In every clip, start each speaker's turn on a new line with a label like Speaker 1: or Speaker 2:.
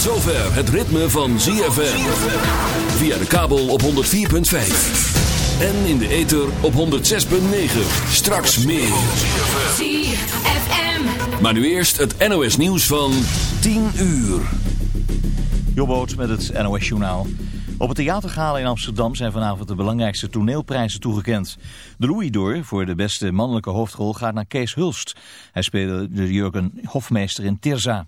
Speaker 1: Tot zover het ritme van ZFM. Via de kabel op 104.5. En in de ether op 106.9. Straks meer.
Speaker 2: ZFM.
Speaker 1: Maar nu eerst het NOS nieuws van 10 uur.
Speaker 3: Jobboot met het NOS Journaal. Op het Theatergala in Amsterdam zijn vanavond de belangrijkste toneelprijzen toegekend. De Louis d'Or voor de beste mannelijke hoofdrol gaat naar Kees Hulst. Hij speelde de Jurgen Hofmeester in Tirza.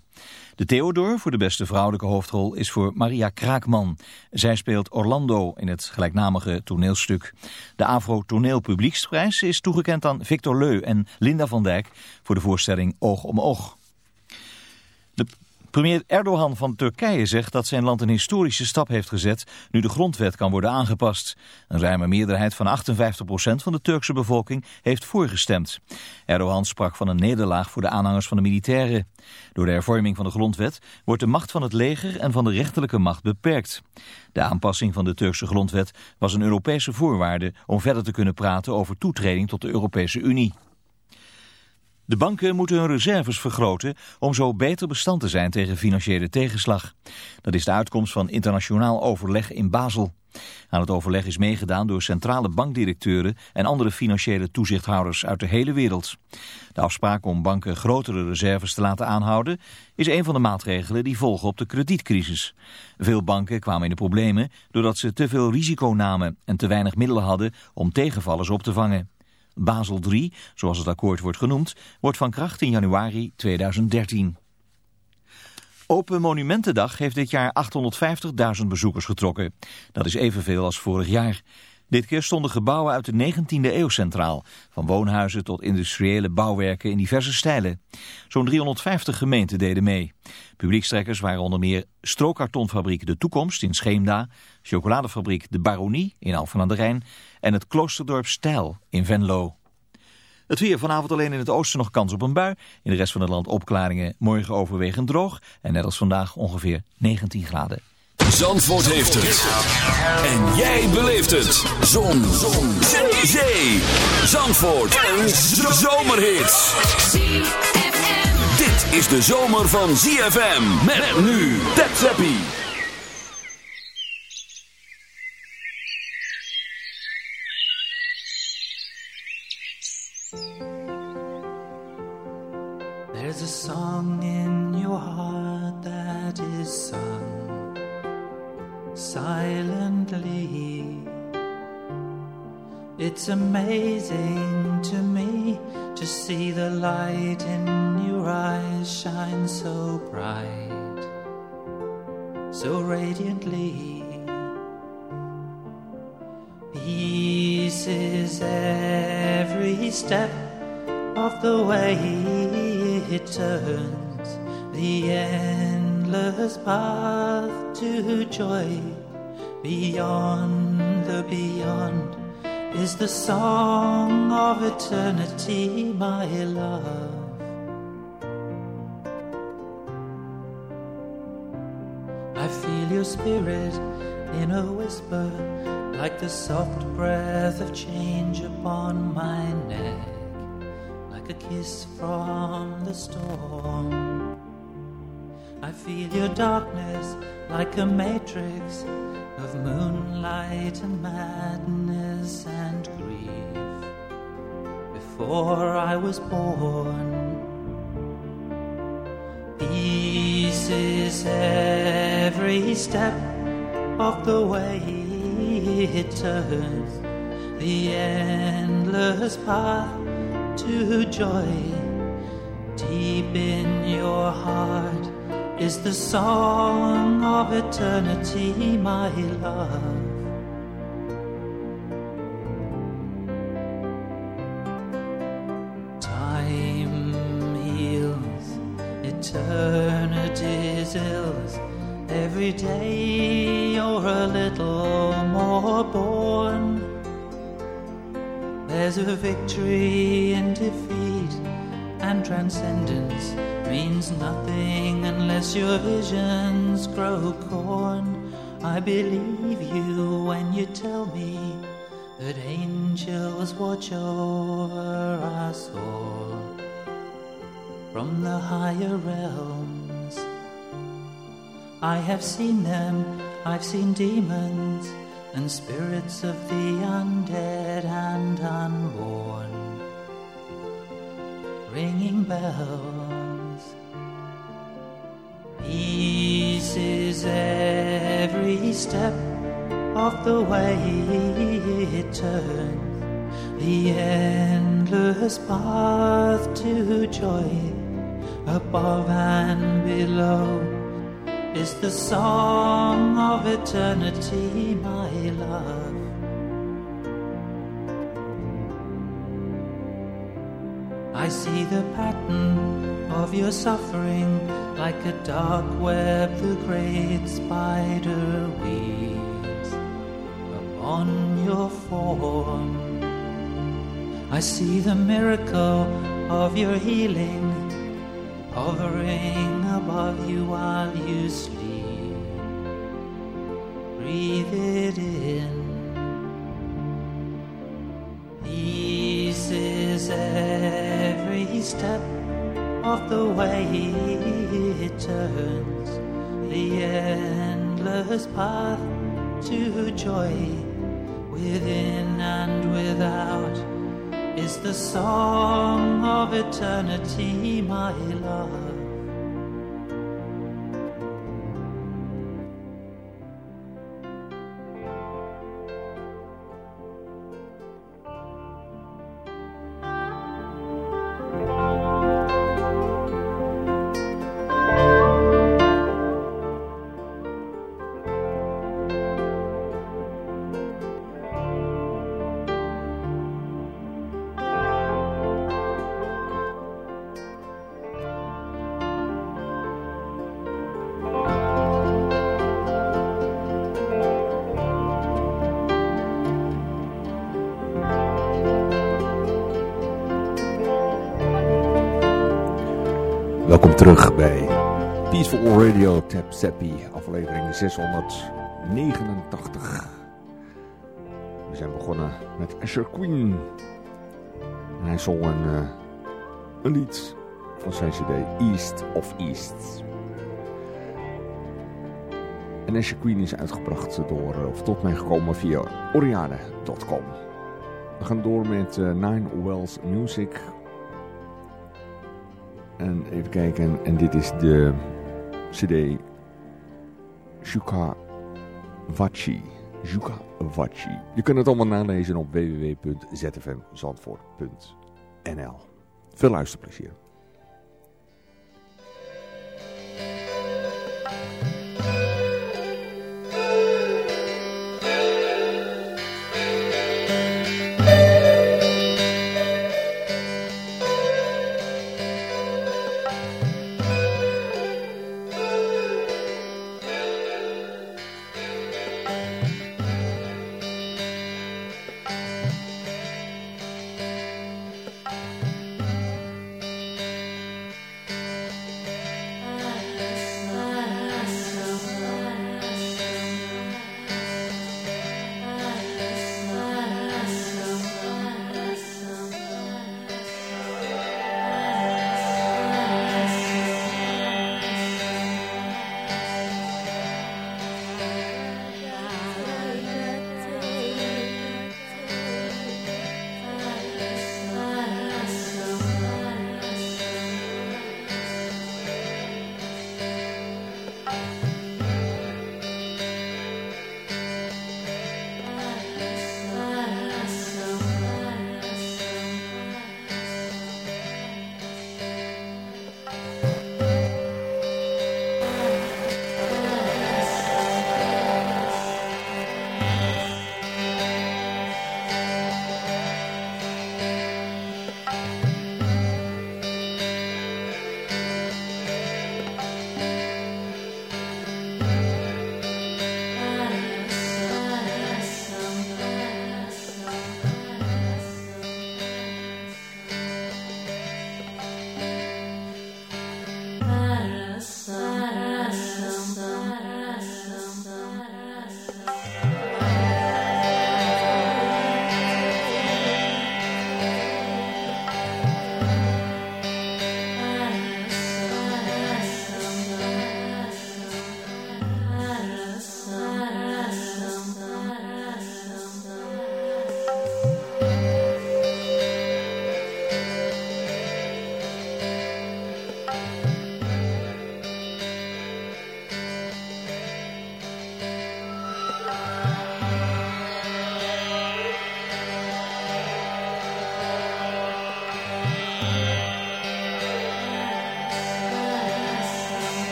Speaker 3: De Theodor voor de beste vrouwelijke hoofdrol is voor Maria Kraakman. Zij speelt Orlando in het gelijknamige toneelstuk. De Afro Toneel Publieksprijs is toegekend aan Victor Leu en Linda van Dijk voor de voorstelling Oog om Oog. Premier Erdogan van Turkije zegt dat zijn land een historische stap heeft gezet nu de grondwet kan worden aangepast. Een ruime meerderheid van 58% van de Turkse bevolking heeft voorgestemd. Erdogan sprak van een nederlaag voor de aanhangers van de militairen. Door de hervorming van de grondwet wordt de macht van het leger en van de rechterlijke macht beperkt. De aanpassing van de Turkse grondwet was een Europese voorwaarde om verder te kunnen praten over toetreding tot de Europese Unie. De banken moeten hun reserves vergroten om zo beter bestand te zijn tegen financiële tegenslag. Dat is de uitkomst van internationaal overleg in Basel. Aan het overleg is meegedaan door centrale bankdirecteuren en andere financiële toezichthouders uit de hele wereld. De afspraak om banken grotere reserves te laten aanhouden is een van de maatregelen die volgen op de kredietcrisis. Veel banken kwamen in de problemen doordat ze te veel risico namen en te weinig middelen hadden om tegenvallers op te vangen. Basel III, zoals het akkoord wordt genoemd, wordt van kracht in januari 2013. Open Monumentendag heeft dit jaar 850.000 bezoekers getrokken. Dat is evenveel als vorig jaar. Dit keer stonden gebouwen uit de 19e eeuw centraal. Van woonhuizen tot industriële bouwwerken in diverse stijlen. Zo'n 350 gemeenten deden mee. Publiekstrekkers waren onder meer strookkartonfabriek De Toekomst in Scheemda, chocoladefabriek De Baronie in Alphen aan de Rijn en het kloosterdorp Stijl in Venlo. Het weer vanavond alleen in het oosten nog kans op een bui. In de rest van het land opklaringen, morgen overwegend droog. En net als vandaag ongeveer 19 graden.
Speaker 1: Zandvoort heeft het. En jij beleeft het. Zon. Zon. Zee. Zee. Zandvoort. Een zomerhit. Dit is de zomer van ZFM. Met nu. Tap.
Speaker 4: There's a song in your heart that is sung silently. It's amazing to me to see the light in your eyes shine so bright, so radiantly. Peace is every step of the way it turns the endless path to joy beyond the beyond is the song of eternity my love I feel your spirit in a whisper like the soft breath of change upon my neck like a kiss from the storm. I feel your darkness like a matrix of moonlight and madness and grief. Before I was born, peace is every step of the way it turns the endless path to joy deep in your heart is the song of eternity my love. Time heals eternity's ills. Every day you're a little more born. There's a victory and transcendence means nothing unless your visions grow corn. I believe you when you tell me that angels watch over us all from the higher realms. I have seen them, I've seen demons and spirits of the undead and unborn ringing bells. Peace is every step of the way it turns, the endless path to joy above and below is the song of eternity, my love. I see the pattern of your suffering like a dark web the great spider weaves upon your form. I see the miracle of your healing hovering above you while you sleep. Breathe it in. Step of the way it turns, the endless path to joy within and without is the song of eternity, my love.
Speaker 2: Terug bij Peaceful Radio Tap Seppi, aflevering 689. We zijn begonnen met Asher Queen. En hij zong een, uh, een lied van zijn cd East of East. En Asher Queen is uitgebracht door, of tot mij gekomen via Oriane.com. We gaan door met uh, Nine Wells Music en even kijken, en dit is de CD Shuka Vachi. Shuka Vachi. Je kunt het allemaal nalezen op www.zfmzandvoort.nl. Veel luisterplezier.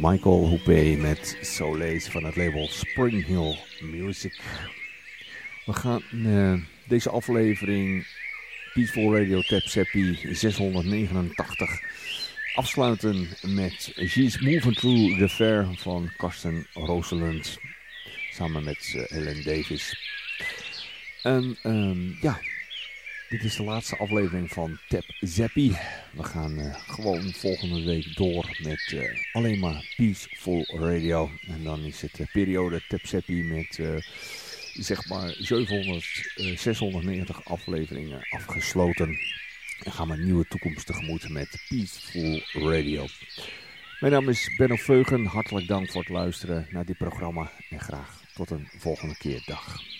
Speaker 2: Michael Houpé met Soleil van het label Spring Hill Music. We gaan uh, deze aflevering Peaceful Radio Tap Seppi 689 afsluiten met She's Moving Through the Fair van Karsten Rooseland. Samen met uh, Ellen Davis. En um, ja, dit is de laatste aflevering van Tap Zappy. We gaan uh, gewoon volgende week door met uh, alleen maar Peaceful Radio. En dan is het de periode Tap Zappy met uh, zeg maar 700, 690 afleveringen afgesloten. En gaan we een nieuwe toekomst tegemoet met Peaceful Radio. Mijn naam is Benno Veugen. Hartelijk dank voor het luisteren naar dit programma. En graag tot een volgende keer. Dag.